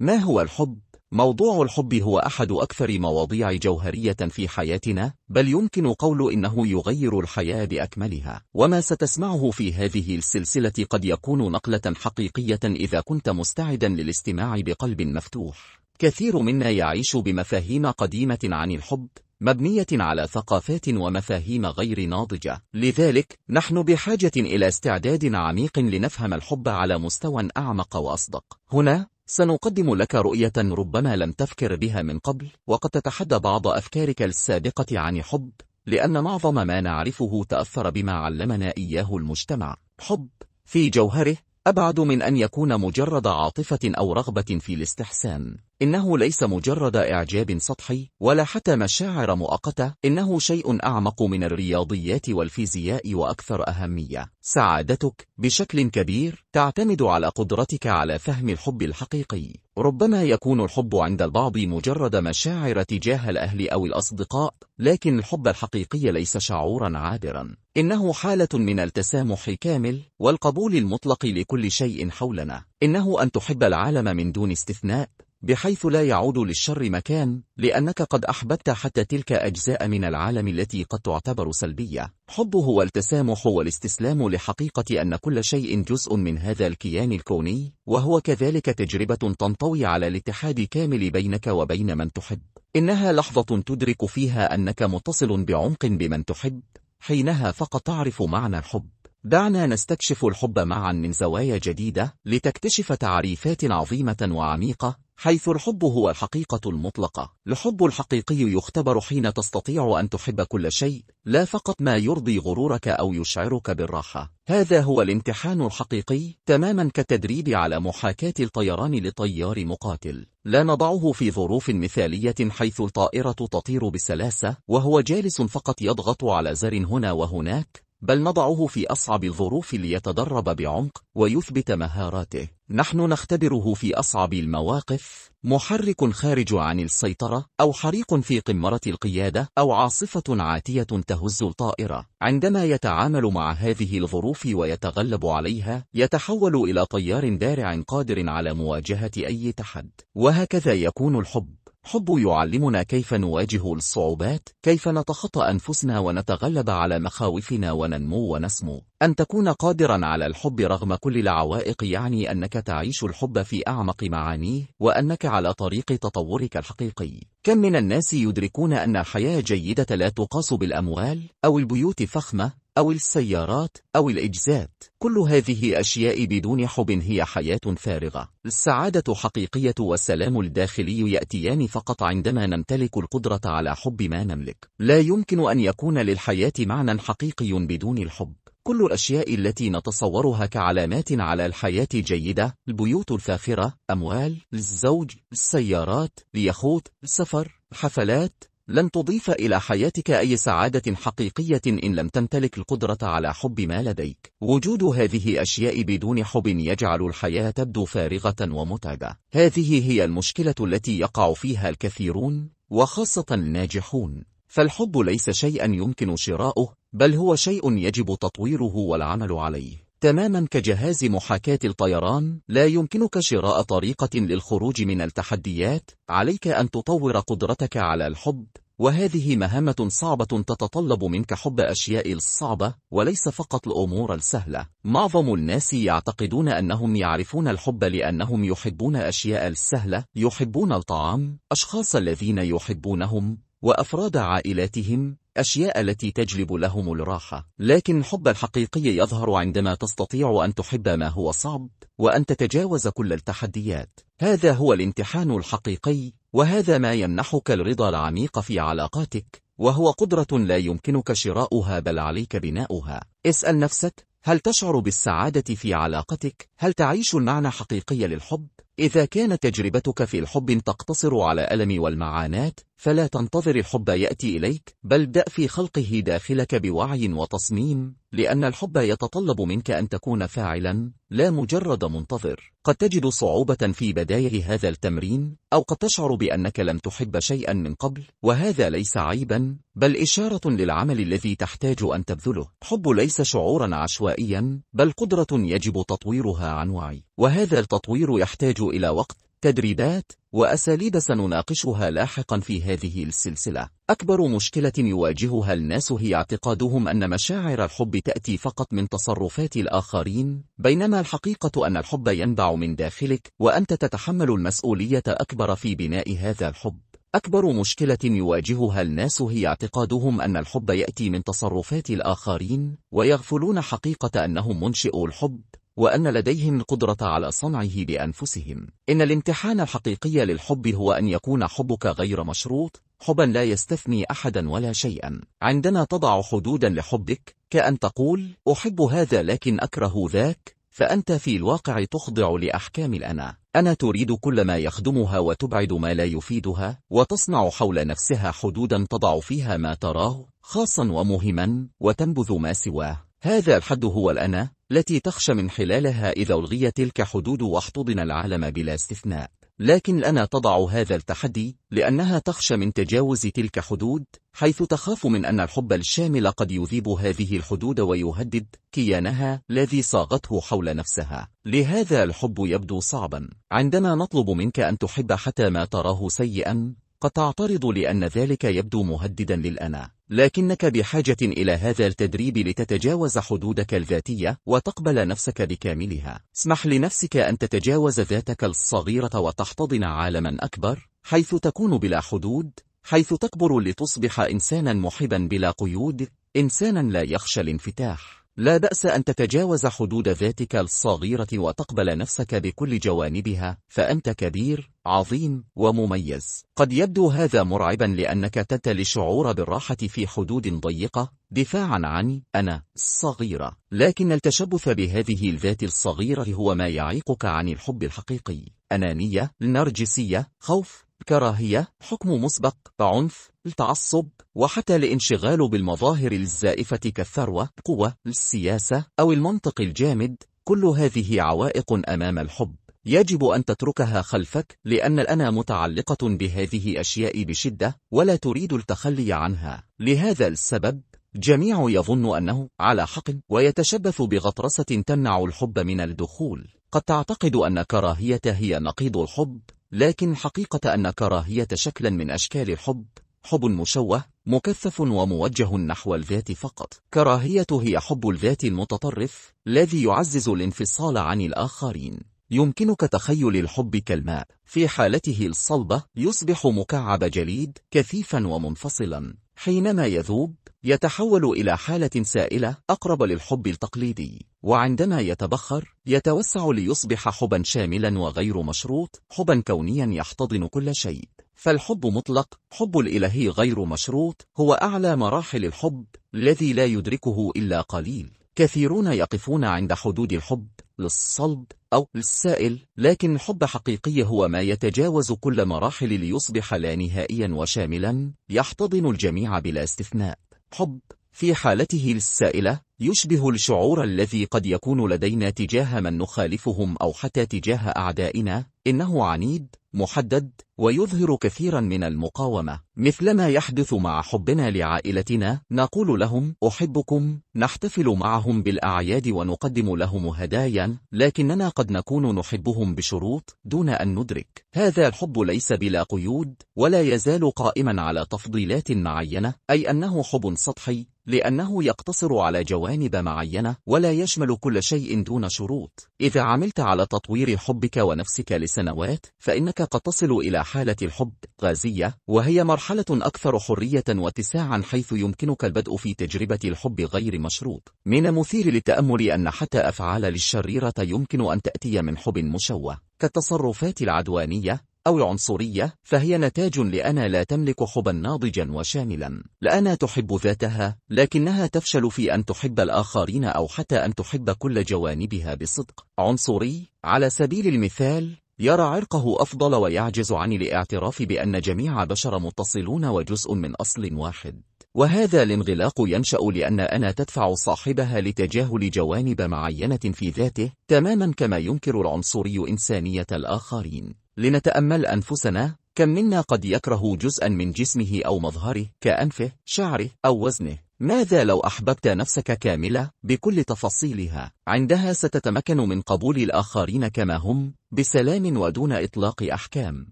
ما هو الحب؟ موضوع الحب هو أحد أكثر مواضيع جوهرية في حياتنا، بل يمكن قول إنه يغير الحياة بأكملها. وما ستسمعه في هذه السلسلة قد يكون نقلة حقيقية إذا كنت مستعدا للاستماع بقلب مفتوح. كثير منا يعيش بمفاهيم قديمة عن الحب، مبنية على ثقافات ومفاهيم غير ناضجة. لذلك، نحن بحاجة إلى استعداد عميق لنفهم الحب على مستوى أعمق وأصدق. هنا، سنقدم لك رؤية ربما لم تفكر بها من قبل وقد تتحدى بعض أفكارك السابقة عن حب لأن معظم ما نعرفه تأثر بما علمنا إياه المجتمع. حب في جوهره أبعد من أن يكون مجرد عاطفة أو رغبة في الاستحسان. إنه ليس مجرد إعجاب سطحي ولا حتى مشاعر مؤقتة. إنه شيء أعمق من الرياضيات والفيزياء وأكثر أهمية. سعادتك بشكل كبير تعتمد على قدرتك على فهم الحب الحقيقي. ربما يكون الحب عند البعض مجرد مشاعر تجاه الأهل أو الأصدقاء لكن الحب الحقيقي ليس شعورا عابرا. إنه حالة من التسامح كامل والقبول المطلق لكل شيء حولنا. إنه أن تحب العالم من دون استثناء. بحيث لا يعود للشر مكان لأنك قد أحببت حتى تلك أجزاء من العالم التي قد تعتبر سلبية. حب هو التسامح والاستسلام لحقيقة أن كل شيء جزء من هذا الكيان الكوني وهو كذلك تجربة تنطوي على الاتحاد كامل بينك وبين من تحب. إنها لحظة تدرك فيها أنك متصل بعمق بمن تحب حينها فقط تعرف معنى الحب. دعنا نستكشف الحب معا من زوايا جديدة لتكتشف تعريفات عظيمة وعميقة حيث الحب هو الحقيقة المطلقة. الحب الحقيقي يختبر حين تستطيع أن تحب كل شيء لا فقط ما يرضي غرورك أو يشعرك بالراحة. هذا هو الامتحان الحقيقي تماما كالتدريب على محاكاة الطيران لطيار مقاتل. لا نضعه في ظروف مثالية حيث الطائرة تطير بسلاسة وهو جالس فقط يضغط على زر هنا وهناك بل نضعه في أصعب الظروف ليتدرب بعمق ويثبت مهاراته. نحن نختبره في أصعب المواقف محرك خارج عن السيطرة أو حريق في قمرة القيادة أو عاصفة عاتية تهز الطائرة. عندما يتعامل مع هذه الظروف ويتغلب عليها يتحول إلى طيار دارع قادر على مواجهة أي تحد. وهكذا يكون الحب. حب يعلمنا كيف نواجه الصعوبات كيف نتخطى أنفسنا ونتغلب على مخاوفنا وننمو ونسمو. أن تكون قادرا على الحب رغم كل العوائق يعني أنك تعيش الحب في أعمق معانيه وأنك على طريق تطورك الحقيقي. كم من الناس يدركون أن الحياة جيدة لا تقاس بالأموال أو البيوت فخمة أو السيارات أو الإجزات كل هذه أشياء بدون حب هي حياة فارغة. السعادة حقيقية والسلام الداخلي يأتيان فقط عندما نمتلك القدرة على حب ما نملك. لا يمكن أن يكون للحياة معنى حقيقي بدون الحب. كل الأشياء التي نتصورها كعلامات على الحياة جيدة البيوت الفاخرة أموال الزوج السيارات اليخوت السفر الحفلات لن تضيف إلى حياتك أي سعادة حقيقية إن لم تمتلك القدرة على حب ما لديك. وجود هذه أشياء بدون حب يجعل الحياة تبدو فارغة ومتعبة. هذه هي المشكلة التي يقع فيها الكثيرون وخاصة الناجحون. فالحب ليس شيئا يمكن شراؤه بل هو شيء يجب تطويره والعمل عليه. تماما كجهاز محاكاة الطيران لا يمكنك شراء طريقة للخروج من التحديات عليك أن تطور قدرتك على الحب وهذه مهمة صعبة تتطلب منك حب أشياء الصعبة وليس فقط الأمور السهلة. معظم الناس يعتقدون أنهم يعرفون الحب لأنهم يحبون أشياء السهلة يحبون الطعام أشخاص الذين يحبونهم وأفراد عائلاتهم أشياء التي تجلب لهم الراحة لكن الحب الحقيقي يظهر عندما تستطيع أن تحب ما هو صعب وأن تتجاوز كل التحديات هذا هو الامتحان الحقيقي وهذا ما يمنحك الرضا العميق في علاقاتك وهو قدرة لا يمكنك شراؤها بل عليك بناؤها اسأل نفسك هل تشعر بالسعادة في علاقتك؟ هل تعيش المعنى حقيقي للحب؟ إذا كانت تجربتك في الحب تقتصر على ألم والمعاناة فلا تنتظر الحب يأتي إليك بل ابدأ في خلقه داخلك بوعي وتصميم لأن الحب يتطلب منك أن تكون فاعلا لا مجرد منتظر. قد تجد صعوبة في بداية هذا التمرين أو قد تشعر بأنك لم تحب شيئا من قبل وهذا ليس عيبا بل إشارة للعمل الذي تحتاج أن تبذله. حب ليس شعورا عشوائيا بل قدرة يجب تطويرها عن وعي وهذا التطوير يحتاج إلى وقت تدريبات وأساليب سنناقشها لاحقا في هذه السلسلة. أكبر مشكلة يواجهها الناس هي اعتقادهم أن مشاعر الحب تأتي فقط من تصرفات الآخرين بينما الحقيقة أن الحب ينبع من داخلك وأنت تتحمل المسؤولية أكبر في بناء هذا الحب. أكبر مشكلة يواجهها الناس هي اعتقادهم أن الحب يأتي من تصرفات الآخرين ويغفلون حقيقة أنهم منشئوا الحب. وأن لديهم القدرة على صنعه بأنفسهم. إن الامتحان الحقيقي للحب هو أن يكون حبك غير مشروط حبا لا يستثني أحدا ولا شيئا. عندما تضع حدودا لحبك كأن تقول أحب هذا لكن أكره ذاك. فأنت في الواقع تخضع لأحكام الأنا. أنا تريد كل ما يخدمها وتبعد ما لا يفيدها وتصنع حول نفسها حدودا تضع فيها ما تراه خاصا ومهما وتنبذ ما سواه. هذا الحد هو الأنا التي تخشى من خلالها إذا ألغيت تلك حدود واحتضن العالم بلا استثناء. لكن أنا تضع هذا التحدي لأنها تخشى من تجاوز تلك حدود حيث تخاف من أن الحب الشامل قد يذيب هذه الحدود ويهدد كيانها الذي صاغته حول نفسها. لهذا الحب يبدو صعبا. عندما نطلب منك أن تحب حتى ما تراه سيئا قد تعترض لأن ذلك يبدو مهددا للأنا. لكنك بحاجة إلى هذا التدريب لتتجاوز حدودك الذاتية وتقبل نفسك بكاملها. اسمح لنفسك أن تتجاوز ذاتك الصغيرة وتحتضن عالما أكبر حيث تكون بلا حدود حيث تكبر لتصبح إنسانا محبا بلا قيود إنسانا لا يخشى الانفتاح. لا بأس أن تتجاوز حدود ذاتك الصغيرة وتقبل نفسك بكل جوانبها فأنت كبير عظيم ومميز. قد يبدو هذا مرعبا لأنك تتلي الشعور بالراحة في حدود ضيقة. دفاعا عن أنا الصغيرة لكن التشبث بهذه الذات الصغيرة هو ما يعيقك عن الحب الحقيقي. أنانية نرجسية خوف كراهية حكم مسبق عنف التعصب وحتى الانشغال بالمظاهر الزائفة كالثروة قوة السياسة أو المنطق الجامد كل هذه عوائق أمام الحب. يجب أن تتركها خلفك لأن الأنا متعلقة بهذه أشياء بشدة ولا تريد التخلي عنها. لهذا السبب جميع يظن أنه على حق ويتشبث بغطرسة تمنع الحب من الدخول. قد تعتقد أن كراهية هي نقيض الحب. لكن حقيقة أن كراهية شكلا من أشكال الحب حب مشوه مكثف وموجه نحو الذات فقط. كراهية هي حب الذات المتطرف الذي يعزز الانفصال عن الآخرين. يمكنك تخيل الحب كالماء في حالته الصلبة يصبح مكعب جليد كثيفا ومنفصلا. حينما يذوب يتحول إلى حالة سائلة أقرب للحب التقليدي وعندما يتبخر يتوسع ليصبح حبا شاملا وغير مشروط حبا كونيا يحتضن كل شيء. فالحب مطلق حب الإلهي غير مشروط هو أعلى مراحل الحب الذي لا يدركه إلا قليل. كثيرون يقفون عند حدود الحب للصلب أو للسائل لكن الحب حقيقي هو ما يتجاوز كل مراحل ليصبح لا نهائيا وشاملا يحتضن الجميع بلا استثناء. حب في حالته السائلة يشبه الشعور الذي قد يكون لدينا تجاه من نخالفهم أو حتى تجاه أعدائنا. إنه عنيد محدد ويظهر كثيرا من المقاومة. مثلما يحدث مع حبنا لعائلتنا نقول لهم أحبكم نحتفل معهم بالأعياد ونقدم لهم هدايا لكننا قد نكون نحبهم بشروط دون أن ندرك. هذا الحب ليس بلا قيود ولا يزال قائما على تفضيلات معينة أي أنه حب سطحي لأنه يقتصر على جوانب معينة ولا يشمل كل شيء دون شروط. إذا عملت على تطوير حبك ونفسك لسنوات فإنك قد تصل إلى حالة الحب غازية وهي مرحلة أكثر حرية واتساعا حيث يمكنك البدء في تجربة الحب غير مشروط. من المثير للتأمل أن حتى أفعال الشريرة يمكن أن تأتي من حب مشوه. كالتصرفات العدوانية أو العنصرية فهي نتاج لأنا لا تملك حبا ناضجا وشاملا. لأنا تحب ذاتها لكنها تفشل في أن تحب الآخرين أو حتى أن تحب كل جوانبها بصدق. عنصري على سبيل المثال يرى عرقه أفضل ويعجز عن الاعتراف بأن جميع بشر متصلون وجزء من أصل واحد. وهذا الانغلاق ينشأ لأن أنا تدفع صاحبها لتجاهل جوانب معينة في ذاته تماما كما ينكر العنصري إنسانية الآخرين. لنتأمل أنفسنا كم منا قد يكره جزءا من جسمه أو مظهره كأنفه شعره أو وزنه. ماذا لو أحببت نفسك كاملة بكل تفاصيلها؟ عندها ستتمكن من قبول الآخرين كما هم بسلام ودون إطلاق أحكام.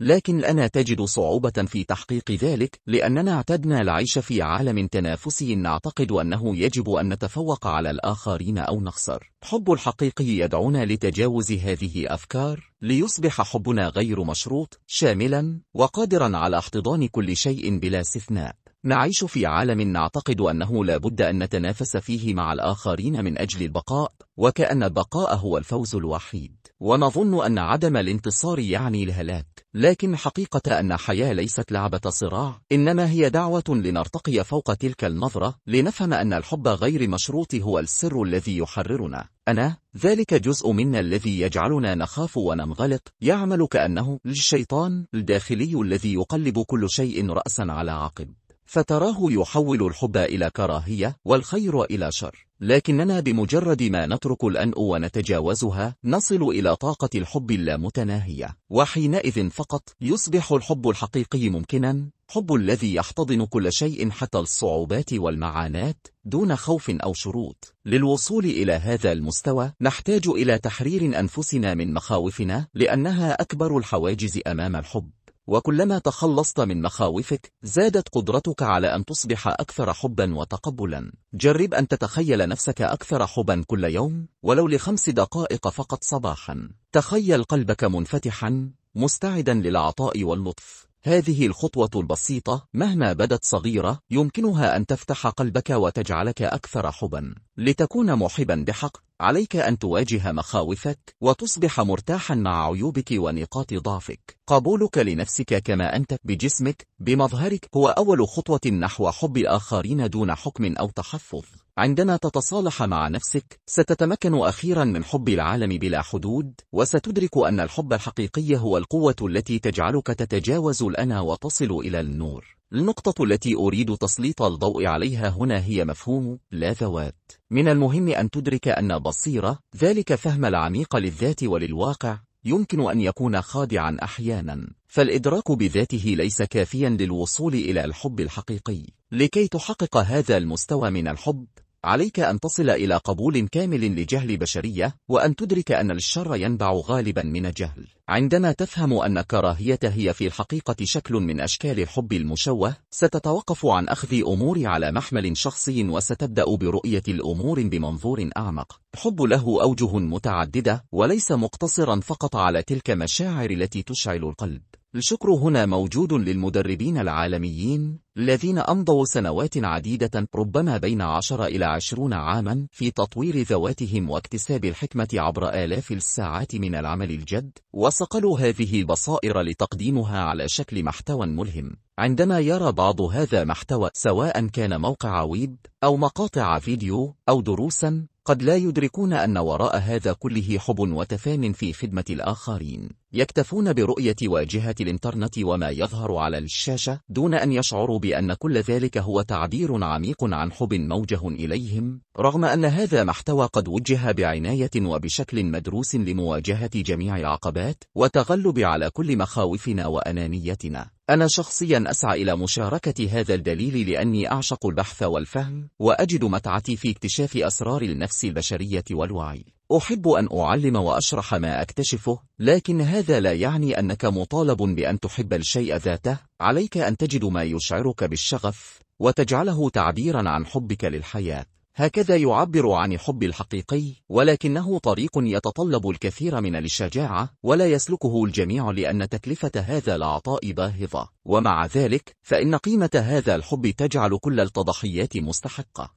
لكن أنا تجد صعوبة في تحقيق ذلك لأننا اعتدنا العيش في عالم تنافسي نعتقد أنه يجب أن نتفوق على الآخرين أو نخسر. حب الحقيقي يدعونا لتجاوز هذه أفكار ليصبح حبنا غير مشروط شاملا وقادرا على احتضان كل شيء بلا استثناء. نعيش في عالم نعتقد أنه لا بد أن نتنافس فيه مع الآخرين من أجل البقاء وكأن البقاء هو الفوز الوحيد. ونظن أن عدم الانتصار يعني الهلاك. لكن حقيقة أن حياة ليست لعبة صراع إنما هي دعوة لنرتقي فوق تلك النظرة لنفهم أن الحب غير مشروط هو السر الذي يحررنا. أنا ذلك جزء منا الذي يجعلنا نخاف وننغلق يعمل كأنه الشيطان الداخلي الذي يقلب كل شيء رأسا على عقب. فتراه يحول الحب إلى كراهية والخير إلى شر. لكننا بمجرد ما نترك الأنء ونتجاوزها نصل إلى طاقة الحب اللامتناهية. وحينئذ فقط يصبح الحب الحقيقي ممكنا حب الذي يحتضن كل شيء حتى الصعوبات والمعاناة دون خوف أو شروط. للوصول إلى هذا المستوى نحتاج إلى تحرير أنفسنا من مخاوفنا لأنها أكبر الحواجز أمام الحب. وكلما تخلصت من مخاوفك زادت قدرتك على أن تصبح أكثر حبا وتقبلا. جرب أن تتخيل نفسك أكثر حبا كل يوم ولو لخمس دقائق فقط صباحا. تخيل قلبك منفتحا مستعدا للعطاء واللطف. هذه الخطوة البسيطة مهما بدت صغيرة يمكنها أن تفتح قلبك وتجعلك أكثر حبا. لتكون محبا بحق عليك أن تواجه مخاوفك وتصبح مرتاحا مع عيوبك ونقاط ضعفك. قبولك لنفسك كما أنت بجسمك بمظهرك هو أول خطوة نحو حب الآخرين دون حكم أو تحفظ. عندما تتصالح مع نفسك ستتمكن أخيرا من حب العالم بلا حدود وستدرك أن الحب الحقيقي هو القوة التي تجعلك تتجاوز الأنا وتصل إلى النور. النقطة التي أريد تسليط الضوء عليها هنا هي مفهوم لا ذوات. من المهم أن تدرك أن بصيرة ذلك فهم العميق للذات وللواقع يمكن أن يكون خادعا أحيانا. فالإدراك بذاته ليس كافيا للوصول إلى الحب الحقيقي. لكي تحقق هذا المستوى من الحب عليك أن تصل إلى قبول كامل لجهل بشرية وأن تدرك أن الشر ينبع غالبا من الجهل. عندما تفهم أن الكراهية هي في الحقيقة شكل من أشكال الحب المشوه ستتوقف عن أخذ أمور على محمل شخصي وستبدأ برؤية الأمور بمنظور أعمق. الحب له أوجه متعددة وليس مقتصرا فقط على تلك مشاعر التي تشعل القلب. الشكر هنا موجود للمدربين العالميين الذين أمضوا سنوات عديدة ربما بين عشر إلى عشرون عاما في تطوير ذواتهم واكتساب الحكمة عبر آلاف الساعات من العمل الجد وصقلوا هذه البصائر لتقديمها على شكل محتوى ملهم. عندما يرى بعض هذا محتوى سواء كان موقع ويب أو مقاطع فيديو أو دروسا قد لا يدركون أن وراء هذا كله حب وتفان في خدمة الآخرين. يكتفون برؤية واجهة الإنترنت وما يظهر على الشاشة دون أن يشعروا بأن كل ذلك هو تعبير عميق عن حب موجه إليهم رغم أن هذا محتوى قد وجه بعناية وبشكل مدروس لمواجهة جميع العقبات وتغلب على كل مخاوفنا وأنانيتنا. أنا شخصيا أسعى إلى مشاركة هذا الدليل لأني أعشق البحث والفهم وأجد متعتي في اكتشاف أسرار النفس البشرية والوعي. أحب أن أعلم وأشرح ما أكتشفه لكن هذا لا يعني أنك مطالب بأن تحب الشيء ذاته. عليك أن تجد ما يشعرك بالشغف وتجعله تعبيرا عن حبك للحياة. هكذا يعبر عن الحب الحقيقي ولكنه طريق يتطلب الكثير من الشجاعة ولا يسلكه الجميع لأن تكلفة هذا العطاء باهظة. ومع ذلك فإن قيمة هذا الحب تجعل كل التضحيات مستحقة.